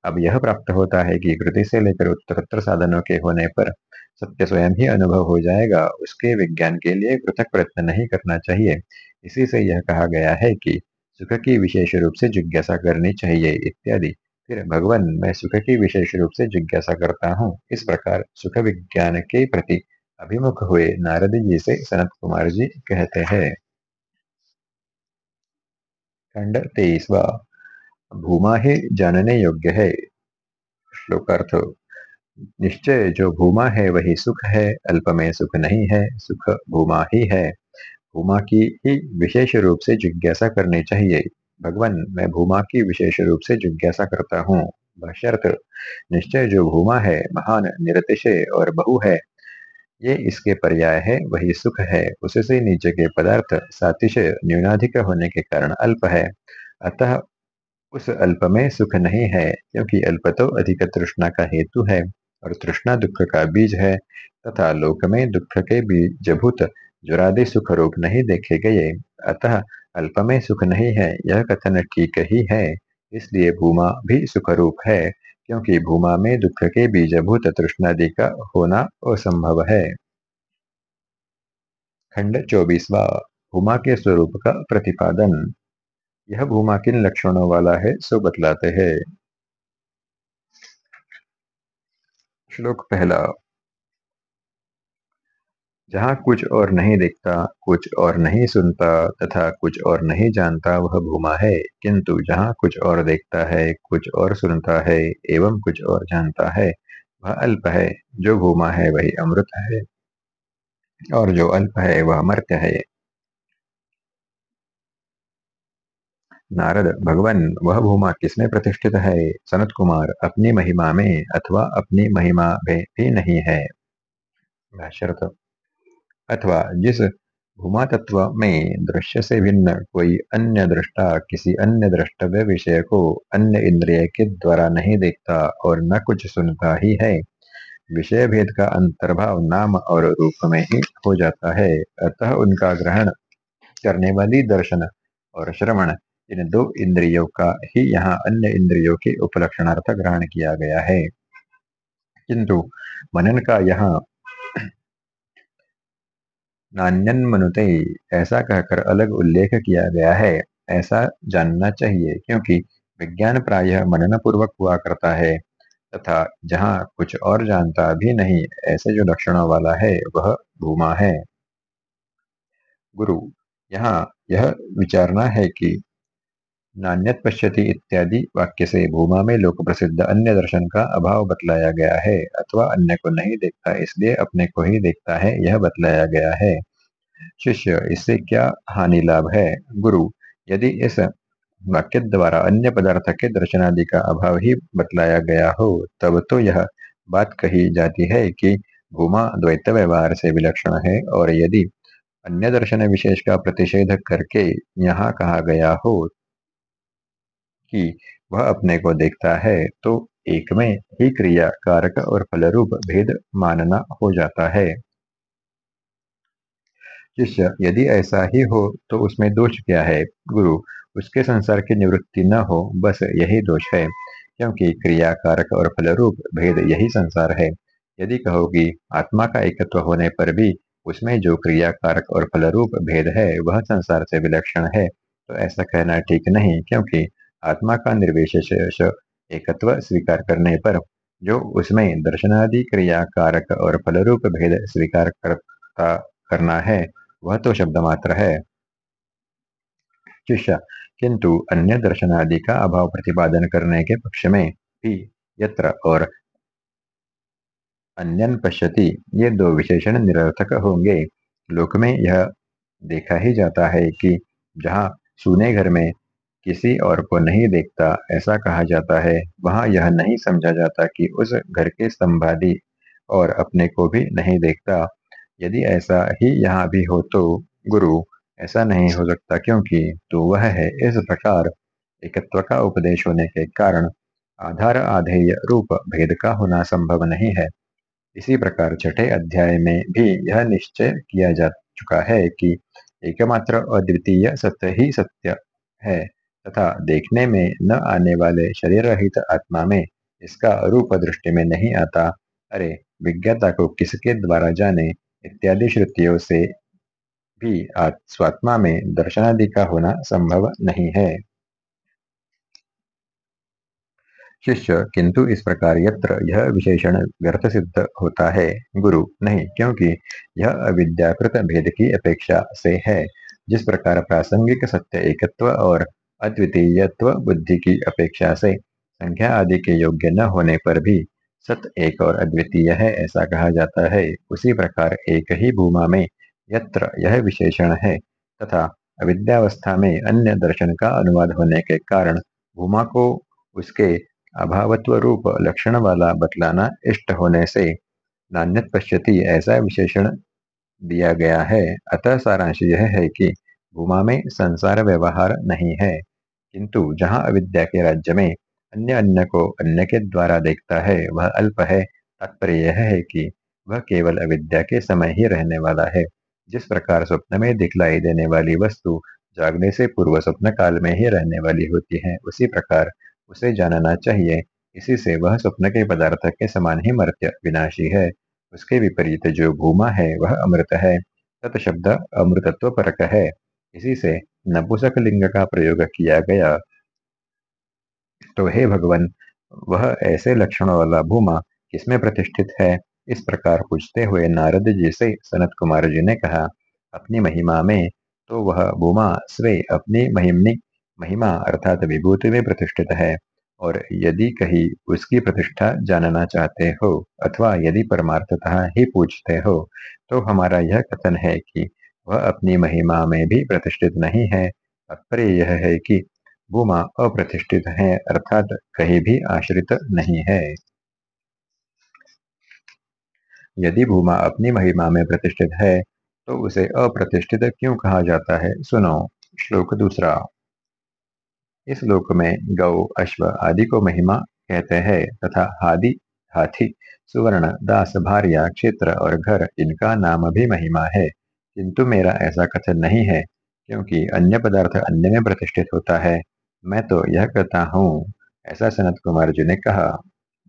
अब यह प्राप्त होता है कि कृति से लेकर उत्तरोत्तर साधनों के होने पर सत्य स्वयं ही अनुभव हो जाएगा उसके विज्ञान के लिए पृथक प्रयत्न नहीं करना चाहिए। इसी से यह कहा गया है कि सुख की विशेष रूप से जिज्ञासा करनी चाहिए इत्यादि। फिर भगवान मैं सुख की विशेष रूप से जिज्ञासा करता हूँ। इस प्रकार सुख विज्ञान के प्रति अभिमुख हुए नारद जी से सनत कुमार जी कहते हैं। खंड तेईसवा। भूमा ही जानने योग्य है। श्लोकार्थ। निश्चय जो भूमा है वही सुख है, अल्प में सुख नहीं है, सुख भूमा ही है। भूमा की ही विशेष रूप से जिज्ञासा करनी चाहिए। भगवान, मैं भूमा की विशेष रूप से जिज्ञासा करता हूँ। भाष्यर्थ निश्चय जो भूमा है, महान, निरतिशय और बहु है। ये इसके पर्याय है, वही सुख है। उससे नीचे के पदार्थ सातिशय, न्यूनाधिक होने के कारण अल्प है। अतः उस अल्प में सुख नहीं है, क्योंकि अल्प तो अधिक तृष्णा का हेतु है और तृष्णा दुख का बीज है तथा लोक में दुख के बीजभूत, जुरादि सुख रूप नहीं देखे गए। अतः अल्प में सुख नहीं है, यह कथन ठीक ही है। इसलिए भूमा भी सुखरूप है, क्योंकि भूमा में दुख के बीजभूत तृष्णादि का होना असंभव है। खंड चौबीसवा, भूमा के स्वरूप का प्रतिपादन। यह भूमा किन लक्षणों वाला है, सो बतलाते हैं। श्लोक पहला जहाँ कुछ और नहीं देखता, कुछ और नहीं सुनता तथा कुछ और नहीं जानता, वह भूमा है। किंतु जहाँ कुछ और देखता है, कुछ और सुनता है, एवं कुछ और जानता है, वह अल्प है। जो भूमा है, वही अमृत है। और जो अल्प है, वह मर्त्य है। नारद, भगवान, वह भूमा किसमें प्रतिष्ठित है? सनत कुमार, अपनी महिमा में अथवा अपनी महिमा में भी नहीं है। अथवा जिस भूमा तत्व में दृश्य से भिन्न कोई अन्य दृष्टा किसी अन्य द्रष्टव्य विषय को अन्य इंद्रिय के द्वारा नहीं देखता और न कुछ सुनता ही है, विषय भेद का अंतर्भाव नाम और रूप में ही हो जाता है। अतः उनका ग्रहण करने वाली दर्शन और श्रवण इन दो इंद्रियों का ही यहाँ अन्य इंद्रियों के उपलक्षणार्थ ग्रहण किया गया है। किंतु मनन का यहाँ नान्यन मनुते, ऐसा कहकर अलग उल्लेख किया गया है। ऐसा जानना चाहिए, क्योंकि विज्ञान प्राय मनन पूर्वक हुआ करता है, तथा जहाँ कुछ और जानता भी नहीं, ऐसे जो लक्षणों वाला है, वह भूमा है। गुरु, यहाँ यह विचारना है कि नान्यत पश्यति इत्यादि वाक्य से भूमा में लोक प्रसिद्ध अन्य दर्शन का अभाव बतलाया गया है, अथवा अन्य को नहीं देखता, इसलिए अपने को ही देखता है, यह बतलाया गया है। शिष्य, इससे क्या हानि लाभ है? गुरु, यदि इस वाक्य द्वारा अन्य पदार्थ के दर्शनादि का अभाव ही बतलाया गया हो, तब तो यह बात कही जाती है कि भूमा द्वैत व्यवहार से विलक्षण है, और यदि अन्य दर्शन विशेष का प्रतिषेध करके यहाँ कहा गया हो कि वह अपने को देखता है तो एक में ही क्रिया कारक और फलरूप भेद मानना हो जाता है। शिष्य, यदि ऐसा ही हो तो उसमें दोष क्या है? गुरु, उसके संसार की निवृत्ति न हो, बस यही दोष है, क्योंकि क्रिया कारक और फलरूप भेद यही संसार है। यदि कहोगी, आत्मा का एकत्व होने पर भी उसमें जो क्रिया कारक और फलरूप भेद है, वह संसार से विलक्षण है तो ऐसा कहना ठीक नहीं, क्योंकि आत्मा का निर्विशेष एकत्व स्वीकार करने पर, जो उसमें दर्शनादि क्रिया कारक और फलरूप भेद स्वीकार करता, करना है, वह तो शब्द मात्र है। शिष्य, किंतु अन्य दर्शनादि का अभाव प्रतिपादन करने के पक्ष में भी यत्र और अन्यन पश्यति, ये दो विशेषण निरर्थक होंगे। लोक में यह देखा ही जाता है कि जहाँ सुने घर में किसी और को नहीं देखता, ऐसा कहा जाता है। वहाँ यह नहीं समझा जाता कि उस घर के स्तंभादि और अपने को भी नहीं देखता। यदि ऐसा ही यहाँ भी हो तो गुरु, ऐसा नहीं हो सकता क्योंकि तो वह है इस प्रकार। एकत्व का उपदेश होने के कारण आधार आधेय रूप भेद का होना संभव नहीं है। इसी प्रकार छठे अध्याय में भी यह निश्चय किया जा चुका है कि एकमात्र अद्वितीय सत्य ही सत्य है। तथा देखने में न आने वाले शरीर रहित आत्मा में इसका रूप दृष्टि में नहीं आता। अरे, विज्ञता को किसके द्वारा जाने इत्यादि श्रुतियों से भी स्वात्मा में दर्शनादि का होना संभव नहीं है। शिष्य, किंतु इस प्रकार यत्र यह विशेषण व्यर्थ सिद्ध होता है। गुरु, नहीं, क्योंकि यह अविद्याकृत भेद की अपेक्षा से है। जिस प्रकार प्रासंगिक सत्य एकत्व और अद्वितीयत्व, बुद्धि की अपेक्षा से संख्या आदि के योग्य न होने पर भी सत एक और अद्वितीय है ऐसा कहा जाता है। उसी प्रकार एक ही भूमा में यत्र यह विशेषण है तथा अविद्यावस्था में अन्य दर्शन का अनुवाद होने के कारण भूमा को उसके अभावत्व रूप लक्षण वाला बतलाना इष्ट होने से नान्यत पश्यति ऐसा विशेषण दिया गया है। अतः सारांश यह है कि भूमा में संसार व्यवहार नहीं है। किंतु जहाँ अविद्या के राज्य में अन्य अन्य को अन्य के द्वारा देखता है, वह अल्प है। तात्पर्य यह है कि वह केवल अविद्या के समय ही रहने वाला है। जिस प्रकार स्वप्न में दिखलाई देने वाली वस्तु जागने से पूर्व स्वप्न काल में ही रहने वाली होती है, उसी प्रकार उसे जानना चाहिए। इसी से वह स्वप्न के पदार्थ के समान ही मर्त्य विनाशी है। उसके विपरीत जो भूमा है, वह अमृत है। तत्शब्द अमृतत्व परक है। इसी से नपुसक लिंग का प्रयोग किया गया। तो हे भगवान, वह ऐसे लक्षण वाला भूमा किसमें प्रतिष्ठित है? इस प्रकार पूछते हुए नारद जी से सनत कुमार जी ने कहा, अपनी महिमा में तो वह भूमा स्वे अपनी महिमनी, महिमा अर्थात विभूति में प्रतिष्ठित है। और यदि कहीं उसकी प्रतिष्ठा जानना चाहते हो अथवा यदि परमार्थतः ही पूछते हो तो हमारा यह कथन है कि वह अपनी महिमा में भी प्रतिष्ठित नहीं है। तात्पर्य यह है कि भूमा अप्रतिष्ठित है, अर्थात कहीं भी आश्रित नहीं है। यदि भूमा अपनी महिमा में प्रतिष्ठित है तो उसे अप्रतिष्ठित क्यों कहा जाता है? सुनो, श्लोक दूसरा। इस लोक में गौ, अश्व आदि को महिमा कहते हैं तथा हादि, हाथी, सुवर्ण, दास, भार्या, क्षेत्र और घर, इनका नाम भी महिमा है। किंतु मेरा ऐसा कथन नहीं है, क्योंकि अन्य पदार्थ अन्य में प्रतिष्ठित होता है। मैं तो यह कहता हूँ, ऐसा सनत कुमार जी ने कहा।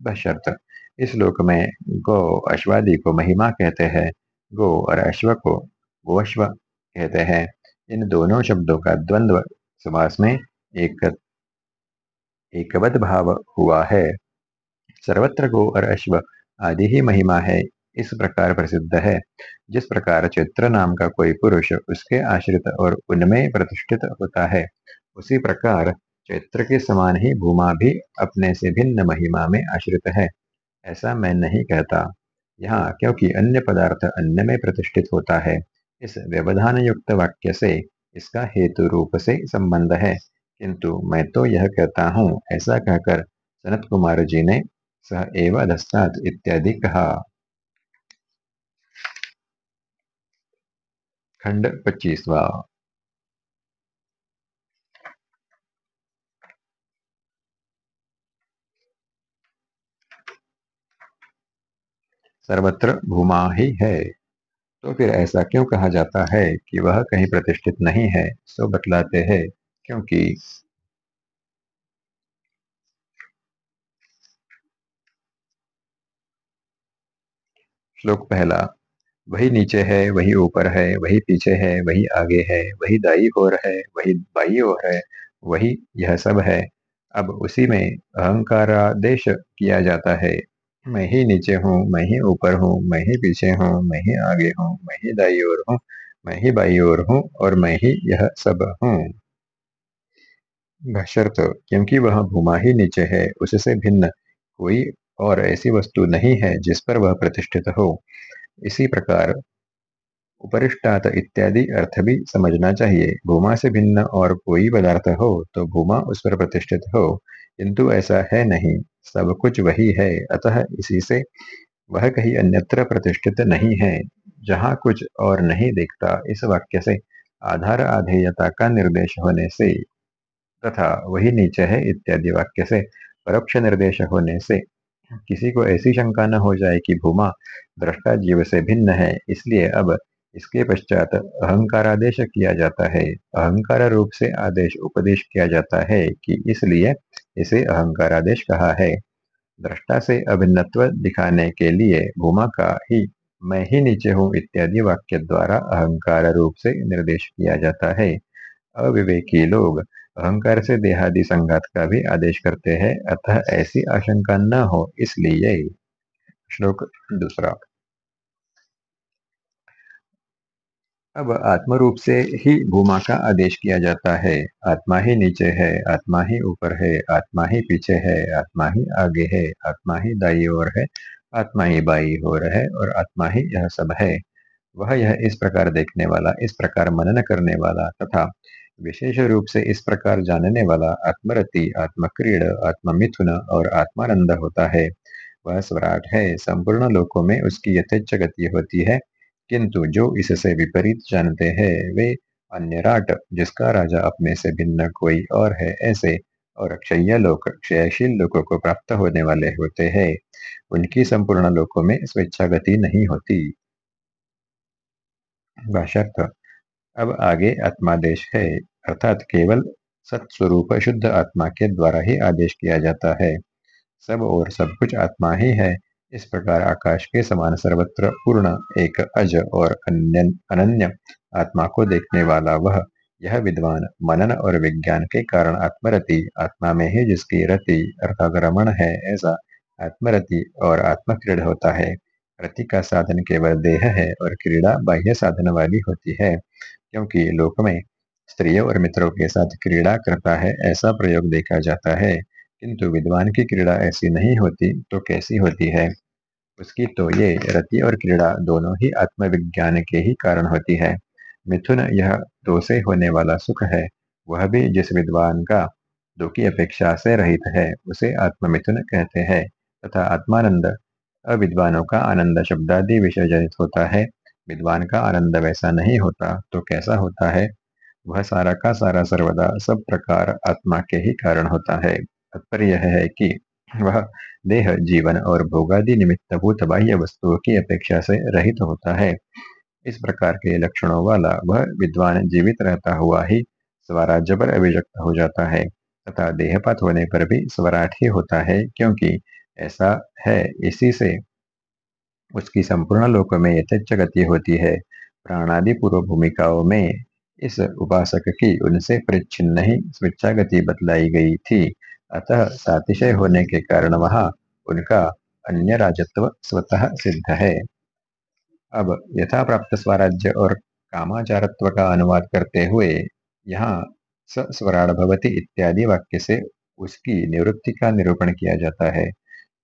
बशर्त इस लोक में गौ अश्वादि को महिमा कहते हैं, गो और अश्व को गोश्व कहते हैं। इन दोनों शब्दों का द्वंद्व समास में एक, एकवद भाव हुआ है। सर्वत्र गो और अश्व आदि ही महिमा है। इस प्रकार प्रसिद्ध है। जिस प्रकार चित्र नाम का कोई पुरुष उसके आश्रित और उनमें प्रतिष्ठित होता है, उसी प्रकार चैत्र के समान ही भूमा भी अपने से भिन्न महिमा में आश्रित है। ऐसा मैं नहीं कहता। यहाँ क्योंकि अन्य पदार्थ अन्य में प्रतिष्ठित होता है। इस व्यवधान युक्त वाक्य से इसका हेतु रूप से संबंध है। किंतु मैं तो यह कहता हूँ, ऐसा कहकर सनत कुमार जी ने सह एव धस्तात् इत्यादि कहा। खंड पच्चीसवा सर्वत्र भूमा ही है। तो फिर ऐसा क्यों कहा जाता है कि वह कहीं प्रतिष्ठित नहीं है? सो बतलाते हैं, क्योंकि श्लोक पहला वही नीचे है, वही ऊपर है, वही पीछे है, वही आगे है, वही दाई ओर है, वही बाई ओर है, वही यह सब है। अब उसी में अहंकारादेश किया जाता है। मैं ही नीचे हूँ, मैं ही ऊपर हूँ, मैं ही पीछे हूँ, मैं ही आगे हूँ, मैं ही दाई ओर हूँ, मैं ही बाई ओर हूँ और मैं ही यह सब हूँ। बशर्त क्योंकि वह भूमा ही नीचे है, उससे भिन्न कोई और ऐसी वस्तु नहीं है जिस पर वह प्रतिष्ठित हो। इसी प्रकार उपरिष्टात इत्यादि अर्थ भी समझना चाहिए। भूमा से भिन्न और कोई पदार्थ हो तो भूमा उस पर प्रतिष्ठित हो। किंतु ऐसा है नहीं। सब कुछ वही है। अतः इसी से वह कहीं अन्यत्र प्रतिष्ठित नहीं है। जहाँ कुछ और नहीं देखता, इस वाक्य से आधार आधेयता का निर्देश होने से तथा वही नीचे है इत्यादि वाक्य से परोक्ष निर्देश होने से किसी को ऐसी शंका न हो जाए कि भूमा दृष्टा जीव से भिन्न है, इसलिए अब इसके पश्चात अहंकारादेश किया जाता है। अहंकार रूप से आदेश उपदेश किया जाता है कि इसलिए इसे अहंकारादेश कहा है। दृष्टा से अभिन्नत्व दिखाने के लिए भूमा का ही मैं ही नीचे हूँ इत्यादि वाक्य द्वारा अहंकार रूप से निर्देश किया जाता है। अविवेकी लोग अहंकार से देहादि संघात का भी आदेश करते हैं। अतः ऐसी आशंका न हो, इसलिए श्लोक दूसरा। अब आत्म रूप से ही भूमा का आदेश किया जाता है। आत्मा ही नीचे है, आत्मा ही ऊपर है, आत्मा ही पीछे है, आत्मा ही आगे है, आत्मा ही दाई ओर है, आत्मा ही बाई ओर है और आत्मा ही यह सब है। वह यह इस प्रकार देखने वाला, इस प्रकार मनन करने वाला तथा विशेष रूप से इस प्रकार जानने वाला आत्मरति, आत्मक्रीड, आत्ममिथुन और आत्मानंद होता है। वह स्वराट है। संपूर्ण लोकों में उसकी यथेच्छ गति होती है। किंतु जो इससे विपरीत जानते हैं, वे अन्य राट जिसका राजा अपने से भिन्न कोई और है, ऐसे और क्षय लोक, क्षयशील लोकों को प्राप्त होने वाले होते हैं। उनकी संपूर्ण लोकों में स्वेच्छा गति नहीं होती। अब आगे आत्मादेश है, अर्थात केवल सत्स्वरूप शुद्ध आत्मा के द्वारा ही आदेश किया जाता है। सब और सब कुछ आत्मा ही है। इस प्रकार आकाश के समान सर्वत्र पूर्ण, एक अज और अन्य अनन्य आत्मा को देखने वाला वह, यह विद्वान मनन और विज्ञान के कारण आत्मरति, आत्मा में ही जिसकी रति अर्थात रमण है, ऐसा आत्मरति और आत्मक्रीड होता है। रति का साधन केवल देह है और क्रीड़ा बाह्य साधन वाली होती है। क्योंकि लोक में स्त्रियों और मित्रों के साथ क्रीड़ा करता है, ऐसा प्रयोग देखा जाता है। किंतु विद्वान की क्रीड़ा ऐसी नहीं होती तो कैसी होती है? उसकी तो ये रति और क्रीड़ा दोनों ही आत्मविज्ञान के ही कारण होती है। मिथुन, यह दो से होने वाला सुख है। वह भी जिस विद्वान का दो की अपेक्षा से रहित है, उसे आत्ममिथुन कहते हैं। तथा आत्मानंद, अविद्वानों का आनंद शब्दादि विषय जनित होता है। विद्वान का आनंद वैसा नहीं होता तो कैसा होता है? वह सारा का सारा सर्वदा सब प्रकार आत्मा के ही कारण होता है। तात्पर्य यह है कि वह देह, जीवन और भोगादि निमित्त भूत बाह्य वस्तुओं की अपेक्षा से रहित होता है। इस प्रकार के लक्षणों वाला वह विद्वान जीवित रहता हुआ ही स्वराज्य पर अभिव्यक्त हो जाता है, तथा देहपात होने पर भी स्वराट ही होता है, क्योंकि ऐसा है इसी से उसकी संपूर्ण लोक में यथेच्छ गति होती है। प्राणादि पूर्व भूमिकाओं में इस उपासक की उनसे परिच्छिन्न ही स्वेच्छा गति बतलाई गई थी। अतः सातिशय होने के कारण वहाँ उनका अन्य राजत्व स्वतः सिद्ध है। अब यथा प्राप्त स्वराज्य और कामाचारत्व का अनुवाद करते हुए यहाँ स्वराड़ भवती इत्यादि वाक्य से उसकी निवृत्ति का निरूपण किया जाता है।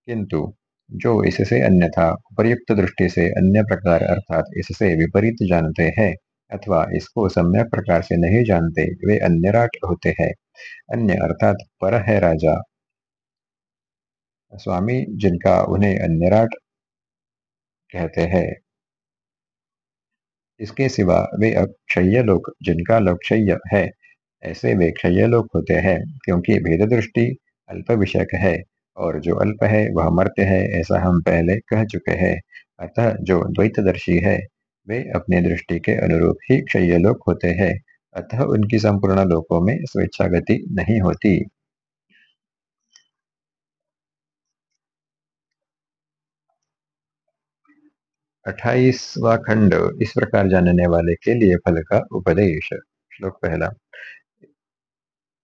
किंतु जो इससे अन्यथा उपर्युक्त दृष्टि से अन्य प्रकार अर्थात इससे विपरीत जानते हैं अथवा इसको सम्यक प्रकार से नहीं जानते, वे अन्य राट होते हैं। अन्य अर्थात पर है राजा। स्वामी जिनका उन्हें अन्यराट कहते हैं। इसके सिवा वे अक्षय लोक, जिनका लोक क्षय है, ऐसे वे क्षय लोक होते हैं, क्योंकि भेद दृष्टि अल्प विषयक है। और जो अल्प है, वह मर्त्य है, ऐसा हम पहले कह चुके हैं। अतः जो द्वैतदर्शी है, वे अपनी दृष्टि के अनुरूप ही क्षय लोक होते हैं। अतः उनकी संपूर्ण लोकों में स्वेच्छागति नहीं होती। अठाईसवा खंड, इस प्रकार जानने वाले के लिए फल का उपदेश। श्लोक पहला।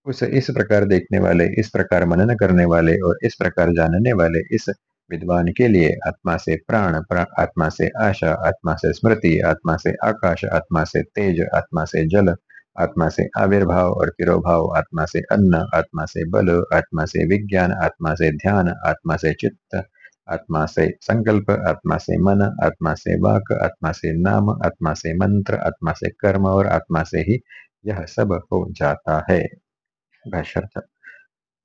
उस इस प्रकार देखने वाले इस प्रकार मनन करने वाले और इस प्रकार जानने वाले इस विद्वान के लिए आत्मा से प्राण प्रा, आत्मा से आशा आत्मा से स्मृति आत्मा से आकाश आत्मा से तेज आत्मा से जल आत्मा से आविर्भाव और तिरोभाव आत्मा से अन्न आत्मा से बल आत्मा से विज्ञान आत्मा से ध्यान आत्मा से चित्त आत्मा से संकल्प आत्मा से मन आत्मा से वाक आत्मा से नाम आत्मा से मंत्र आत्मा से कर्म और आत्मा से ही यह सब हो जाता है भाष्यर्थ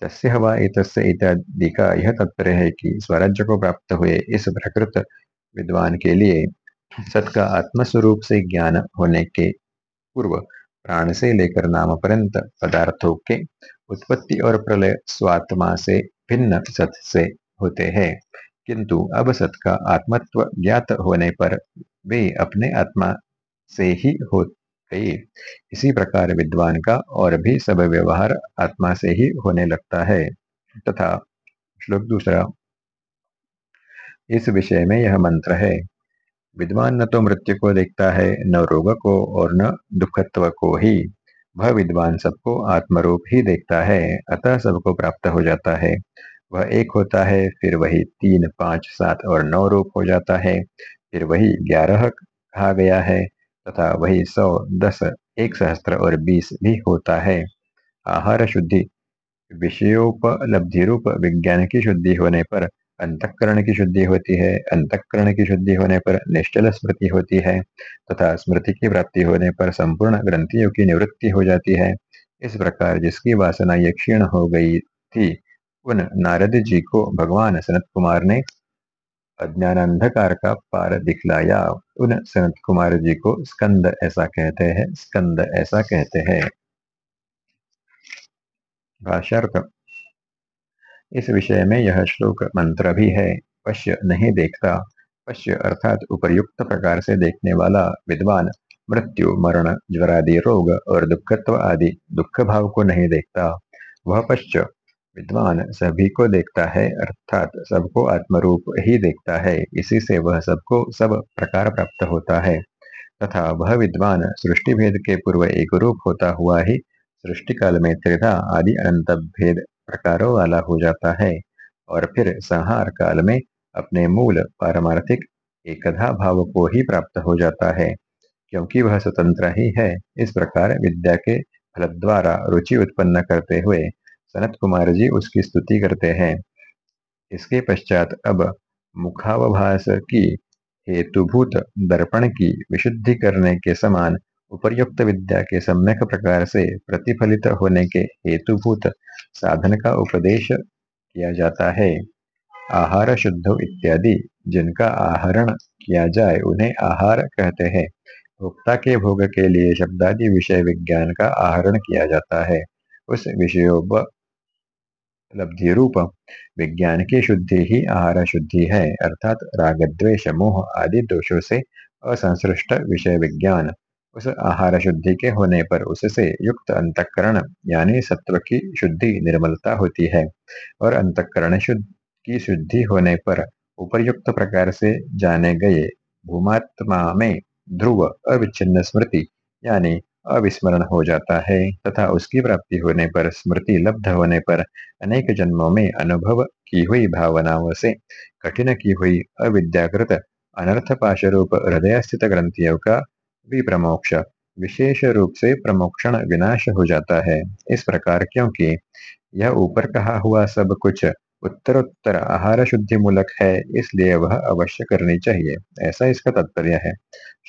तस्य हवा एतस्य इत्यादि का यह तात्पर्य है कि स्वराज्य को प्राप्त हुए इस प्रकृत विद्वान के लिए सत का आत्मस्वरूप से ज्ञान होने के पूर्व प्राण से लेकर नाम पर्यंत पदार्थों के उत्पत्ति और प्रलय स्वात्मा से भिन्न सत से होते हैं। किंतु अब सत का आत्मत्व ज्ञात होने पर वे अपने आत्मा से ही हो गए इसी प्रकार विद्वान का और भी सब व्यवहार आत्मा से ही होने लगता है। तथा श्लोक दूसरा। इस विषय में यह मंत्र है। विद्वान न तो मृत्यु को देखता है, न रोग को और न दुखत्व को ही। वह विद्वान सबको आत्मरूप ही देखता है, अतः सबको प्राप्त हो जाता है। वह एक होता है, फिर वही तीन, पाँच, सात और नौ रूप हो जाता है। फिर वही ग्यारह कहा गया है। तथा वही सौ दस एक सहस्त्र और बीस भी होता है। आहार शुद्धि विषयोपलब्धि रूप विज्ञान की शुद्धि होने पर अंतकरण की शुद्धि होती है, अंतकरण की शुद्धि होने पर निश्चल स्मृति होती है तथा स्मृति की प्राप्ति होने पर संपूर्ण ग्रंथियों की निवृत्ति हो जाती है। इस प्रकार जिसकी वासना ये क्षीण हो गई थी, उन नारद जी को भगवान सनत कुमार ने अज्ञान अंधकार का पार दिखलाया। उन सनत कुमार जी को स्कंद ऐसा कहते हैं, स्कंद ऐसा कहते हैं। भाष्यर्थ, इस विषय में यह श्लोक मंत्र भी है, पश्य नहीं देखता। पश्य अर्थात उपयुक्त प्रकार से देखने वाला विद्वान मृत्यु, मरण, ज्वरादि रोग और दुखत्व आदि दुख भाव को नहीं देखता। वह पश्च विद्वान सभी को देखता है, अर्थात सबको आत्मरूप ही देखता है। इसी से वह सबको सब प्रकार प्राप्त होता है। तथा वह विद्वान सृष्टि भेद के पूर्व एक रूप होता हुआ ही सृष्टि काल में त्रिधा आदि अनंत भेद प्रकारों वाला हो जाता है। और फिर संहार काल में अपने मूल पारमार्थिक एकधा भाव को ही प्राप्त हो जाता है, क्योंकि वह स्वतंत्र ही है। इस प्रकार विद्या के फल द्वारा रुचि उत्पन्न करते हुए सनत कुमार जी उसकी स्तुति करते हैं। इसके पश्चात अब मुखावभास की, हेतुभूत दर्पण की विशुद्धि करने के समान उपर्युक्त विद्या के सम्यक प्रकार से प्रतिफलित होने के हेतुभूत साधन का उपदेश किया जाता है। आहार शुद्ध इत्यादि जिनका आहरण किया जाए उन्हें आहार कहते हैं। भोक्ता के भोग के लिए शब्दादि विषय विज्ञान का आहरण किया जाता है। उस विषयों लब्धि रूप विज्ञान की शुद्धि ही आहार शुद्धि है। अर्थात राग द्वेष मोह आदि दोषों से असंसृष्ट विषय विज्ञान उस आहार शुद्धि के होने पर उससे युक्त अंतकरण, यानी सत्व की शुद्धि निर्मलता होती है। और अंतकरण शुद्ध की शुद्धि होने पर उपयुक्त प्रकार से जाने गए भूमात्मा में ध्रुव अविच्छिन्न स्मृति, यानी अविस्मरण हो जाता है तथा उसकी प्राप्ति होने पर, स्मृति लब्ध होने पर अनेक जन्मों में अनुभव की हुई भावनाओं से, कठिन की हुई अविद्याकृत, अनर्थ पाश रूप हृदय स्थित ग्रंथियों का विप्रमोक्ष, विशेष रूप से प्रमोक्षण विनाश हो जाता है। इस प्रकार क्योंकि यह ऊपर कहा हुआ सब कुछ उत्तरोत्तर आहार शुद्धि मूलक है, इसलिए वह अवश्य करनी चाहिए। ऐसा इसका तात्पर्य है।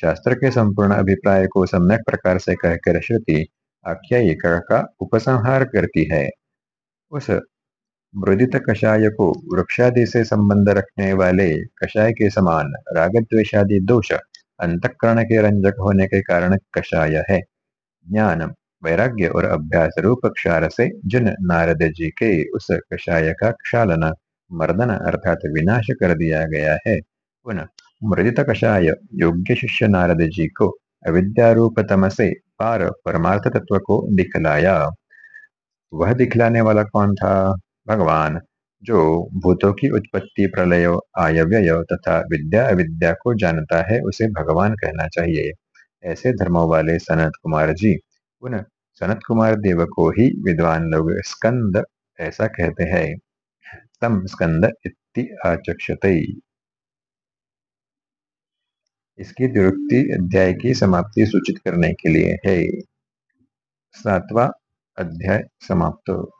शास्त्र के संपूर्ण अभिप्राय को सम्यक प्रकार से कहकर श्रुति आख्यायिका का उपसंहार करती है। उस मृदित कषाय को वृक्षादि से संबंध रखने वाले कषाय के समान राग द्वेशादि दोष, अंतकरण के रंजक होने के कारण कषाय है। ज्ञान वैराग्य और अभ्यास रूप क्षार से जिन नारद जी के उस कषाय का क्षालन, मर्दन अर्थात विनाश कर दिया गया है। उन मृदित कषाय योग्य शिष्य नारद जी को अविद्यारूप तम से पार परमार्थ तत्व को दिखलाया। वह दिखलाने वाला कौन था? भगवान, जो भूतों की उत्पत्ति, प्रलय, आयव्यय तथा विद्या अविद्या को जानता है, उसे भगवान कहना चाहिए। ऐसे धर्मों वाले सनत कुमार जी उन सनत कुमार देव को ही विद्वान लोग स्कंद ऐसा कहते हैं। तम स्कंद इति आचक्षत। इसकी दुरुक्ति अध्याय की समाप्ति सूचित करने के लिए है। सातवा अध्याय समाप्त।